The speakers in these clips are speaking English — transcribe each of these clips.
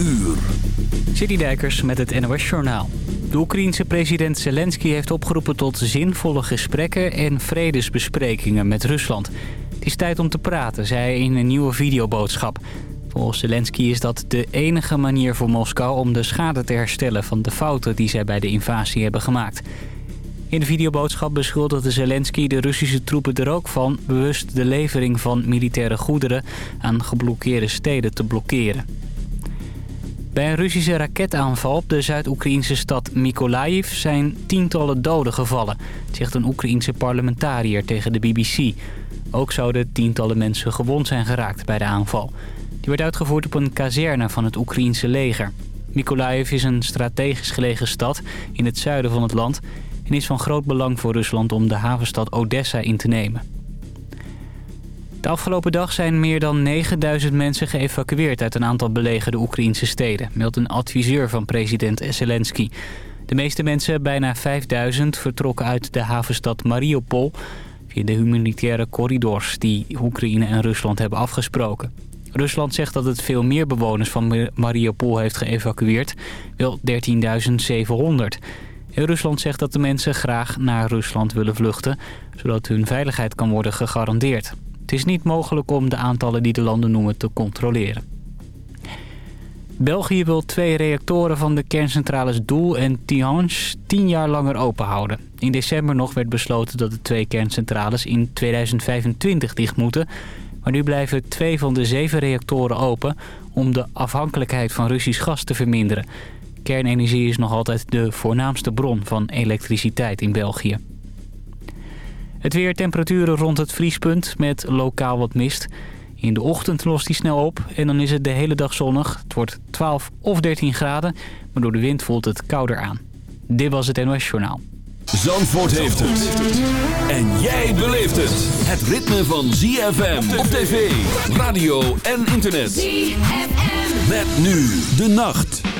uur. Met het NOS Journaal. De Oekraïense president Zelensky heeft opgeroepen tot zinvolle gesprekken en vredesbesprekingen met Rusland. Het is tijd om te praten, zei hij in een nieuwe videoboodschap. Volgens Zelensky is dat de enige manier voor Moskou om de schade te herstellen van de fouten die zij bij de invasie hebben gemaakt. In de videoboodschap beschuldigde Zelensky de Russische troepen er ook van... bewust de levering van militaire goederen aan geblokkeerde steden te blokkeren. Bij een Russische raketaanval op de Zuid-Oekraïnse stad Mykolaiv zijn tientallen doden gevallen, zegt een Oekraïense parlementariër tegen de BBC. Ook zouden tientallen mensen gewond zijn geraakt bij de aanval. Die werd uitgevoerd op een kazerne van het Oekraïense leger. Mykolaiv is een strategisch gelegen stad in het zuiden van het land... en is van groot belang voor Rusland om de havenstad Odessa in te nemen. De afgelopen dag zijn meer dan 9000 mensen geëvacueerd uit een aantal belegerde Oekraïnse steden, meldt een adviseur van president Zelensky. De meeste mensen, bijna 5000, vertrokken uit de havenstad Mariupol via de humanitaire corridors die Oekraïne en Rusland hebben afgesproken. Rusland zegt dat het veel meer bewoners van Mariupol heeft geëvacueerd, wel 13.700. En Rusland zegt dat de mensen graag naar Rusland willen vluchten, zodat hun veiligheid kan worden gegarandeerd. Het is niet mogelijk om de aantallen die de landen noemen te controleren. België wil twee reactoren van de kerncentrales Doel en Tihange tien jaar langer open houden. In december nog werd besloten dat de twee kerncentrales in 2025 dicht moeten. Maar nu blijven twee van de zeven reactoren open om de afhankelijkheid van Russisch gas te verminderen. Kernenergie is nog altijd de voornaamste bron van elektriciteit in België. Het weer temperaturen rond het vriespunt met lokaal wat mist. In de ochtend lost die snel op en dan is het de hele dag zonnig. Het wordt 12 of 13 graden, maar door de wind voelt het kouder aan. Dit was het NOS Journaal. Zandvoort heeft het. En jij beleeft het. Het ritme van ZFM op tv, radio en internet. ZFM. Met nu de nacht.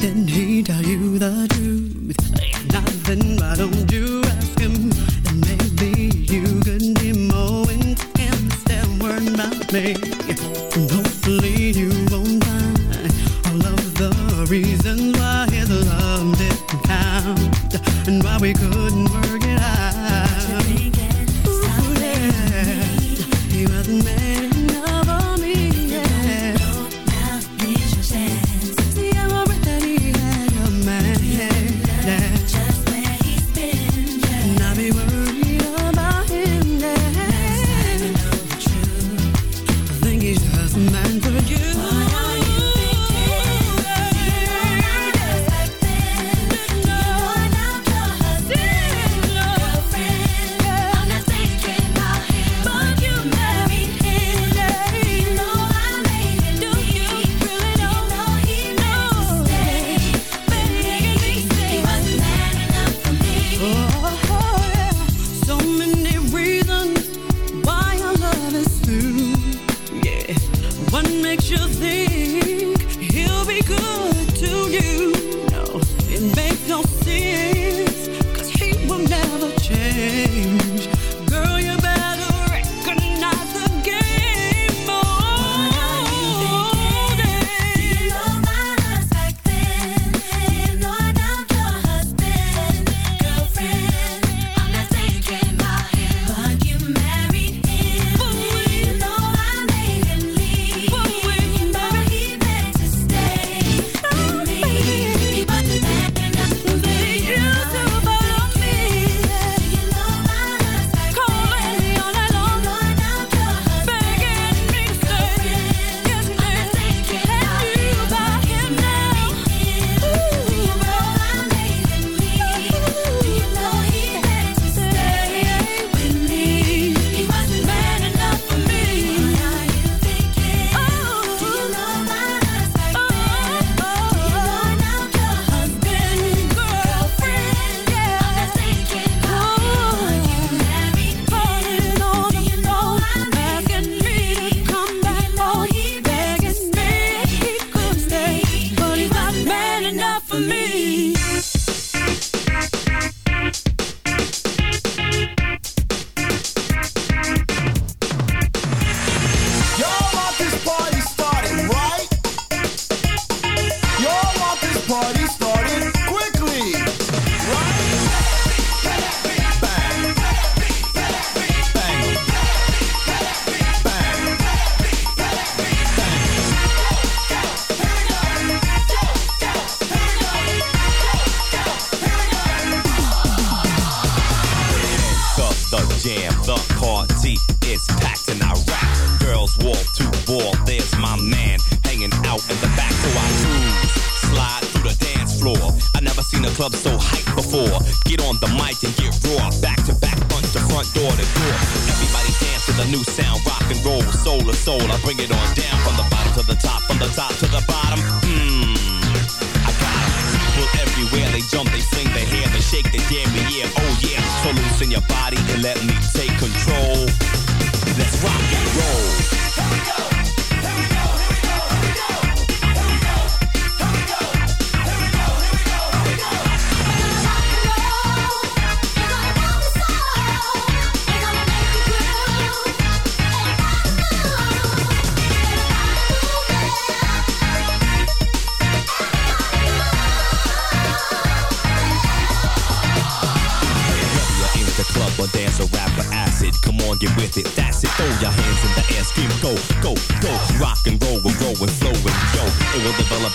Didn't he tell you the truth? Ain't nothing, why don't you ask him? And maybe you could be more and understand word about me. Don't believe you.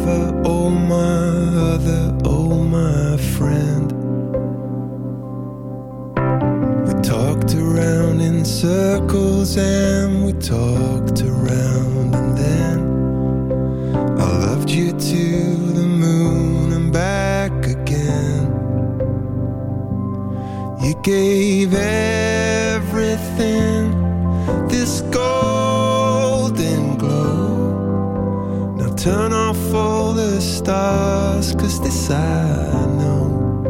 Lover, oh, my other, oh, my friend. We talked around in circles and we talked I know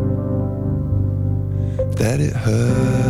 that it hurts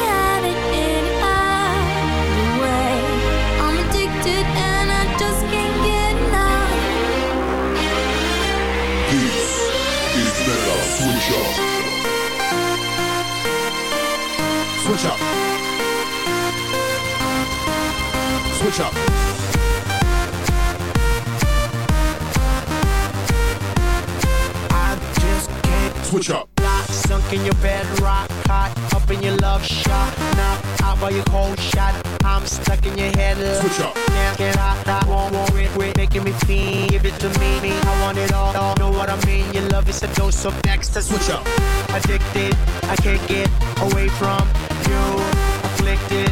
Switch up. I just can't Switch up. Lock, sunk in your bed, rock hot, up in your love shot. Now out by your cold shot. I'm stuck in your head. Switch up. Can't get out, I won't worry, quit making me feel. Give it to me, me. I want it all, all. Know what I mean? Your love is a dose of next. Switch up. Addicted, I can't get away from you. Afflicted,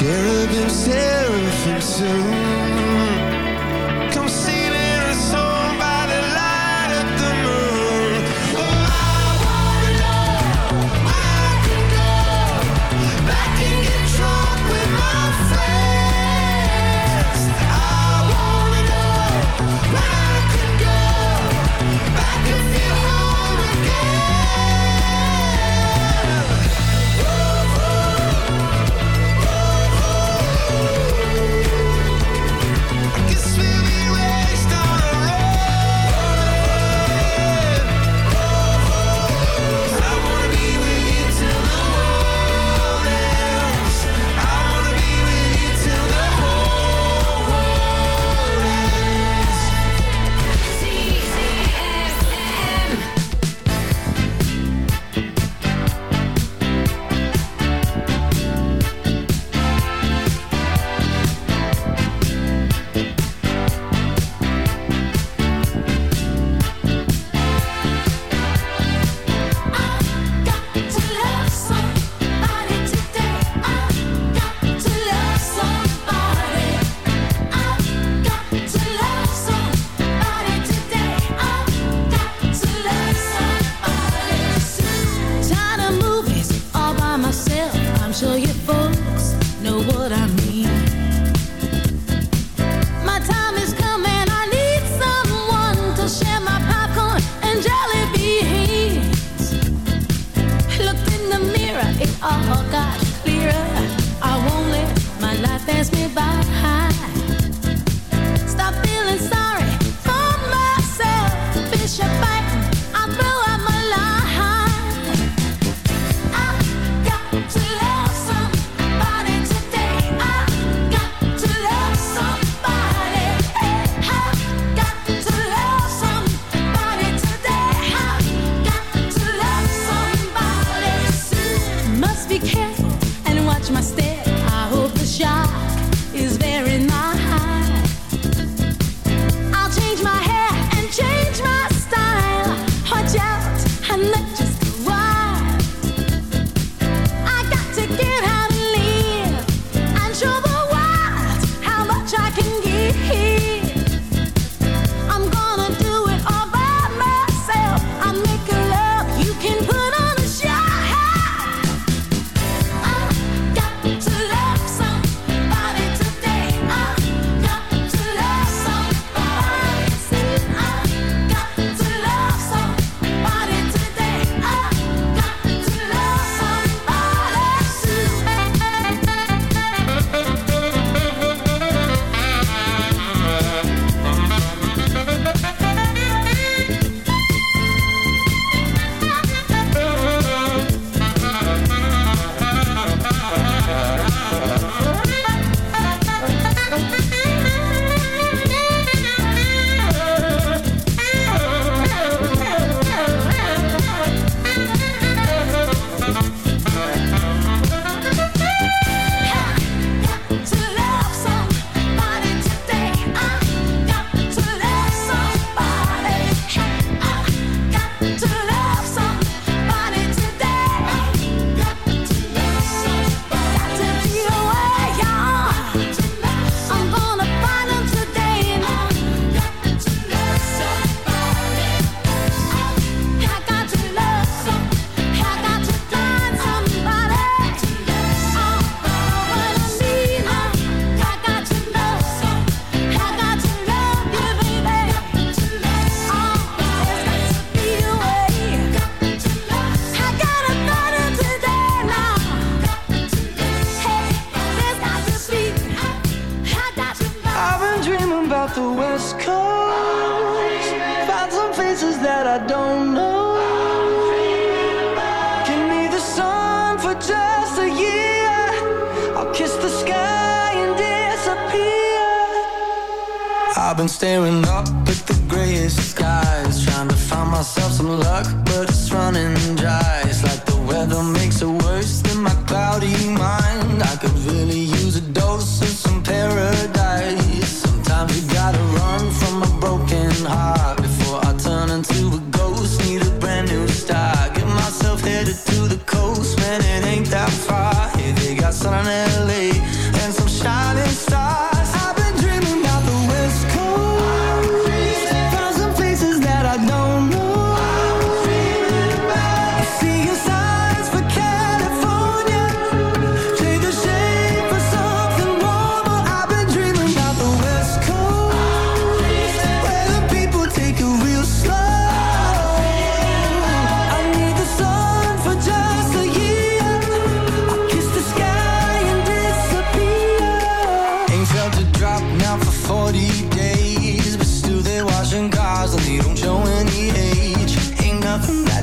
Cherubim, seraphim soon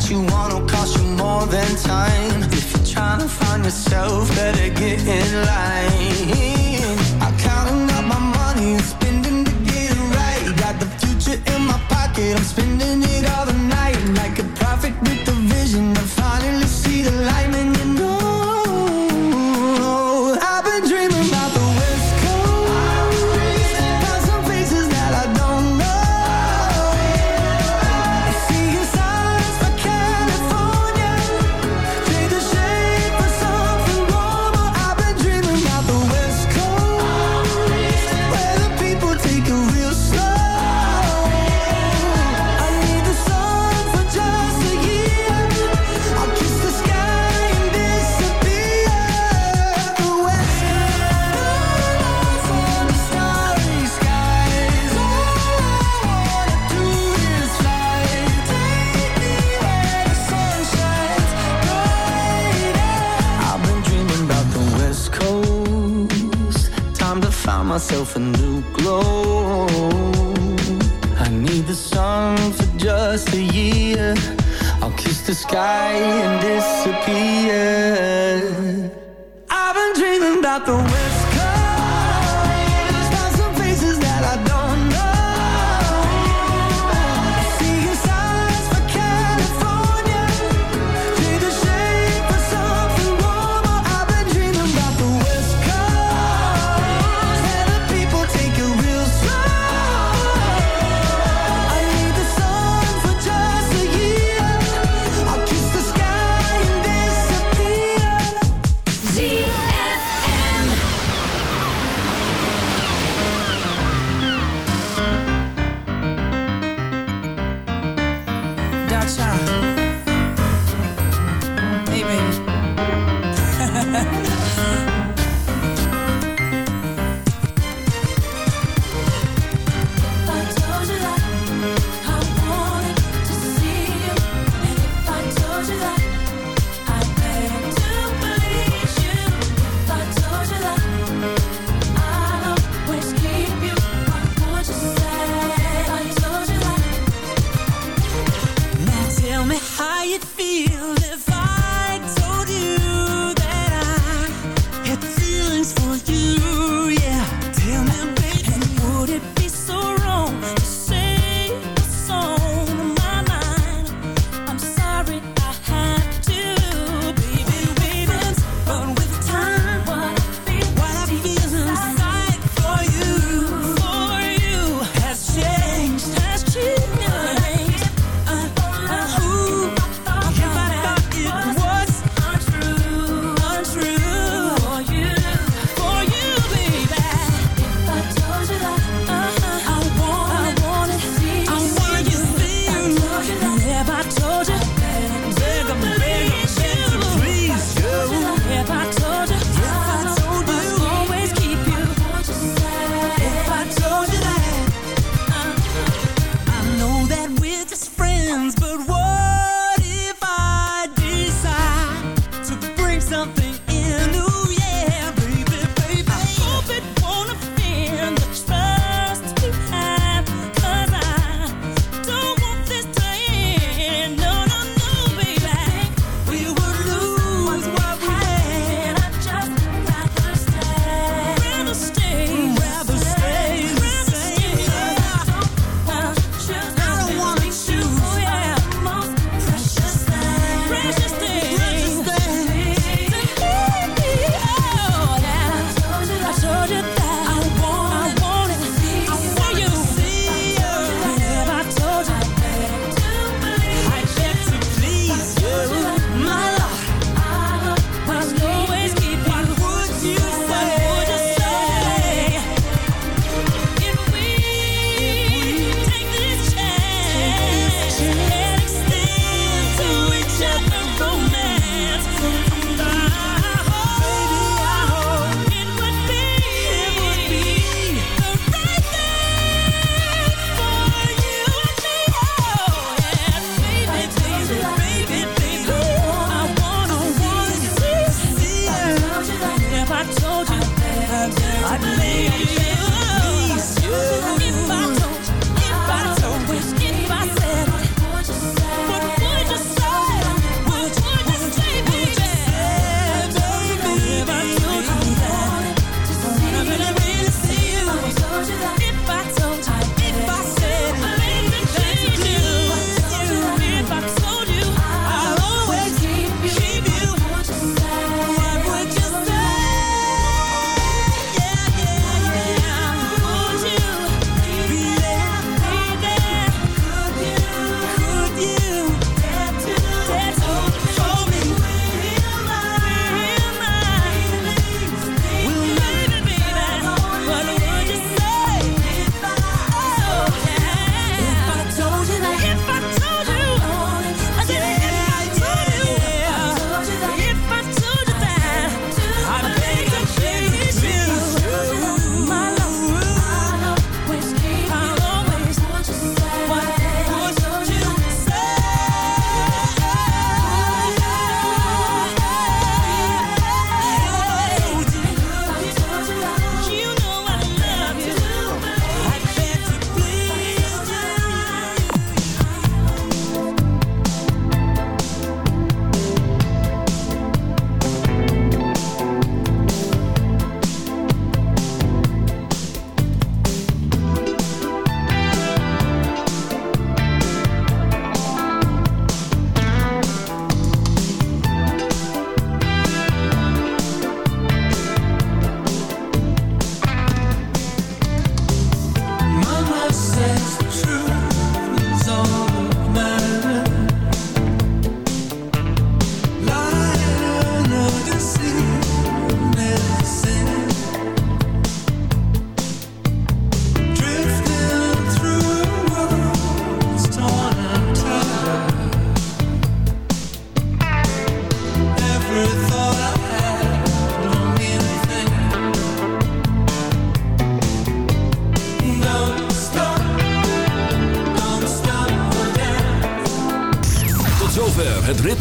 you want will cost you more than time. If you're trying to find yourself, better get in line. myself a new glow. I need the sun for just a year. I'll kiss the sky and disappear.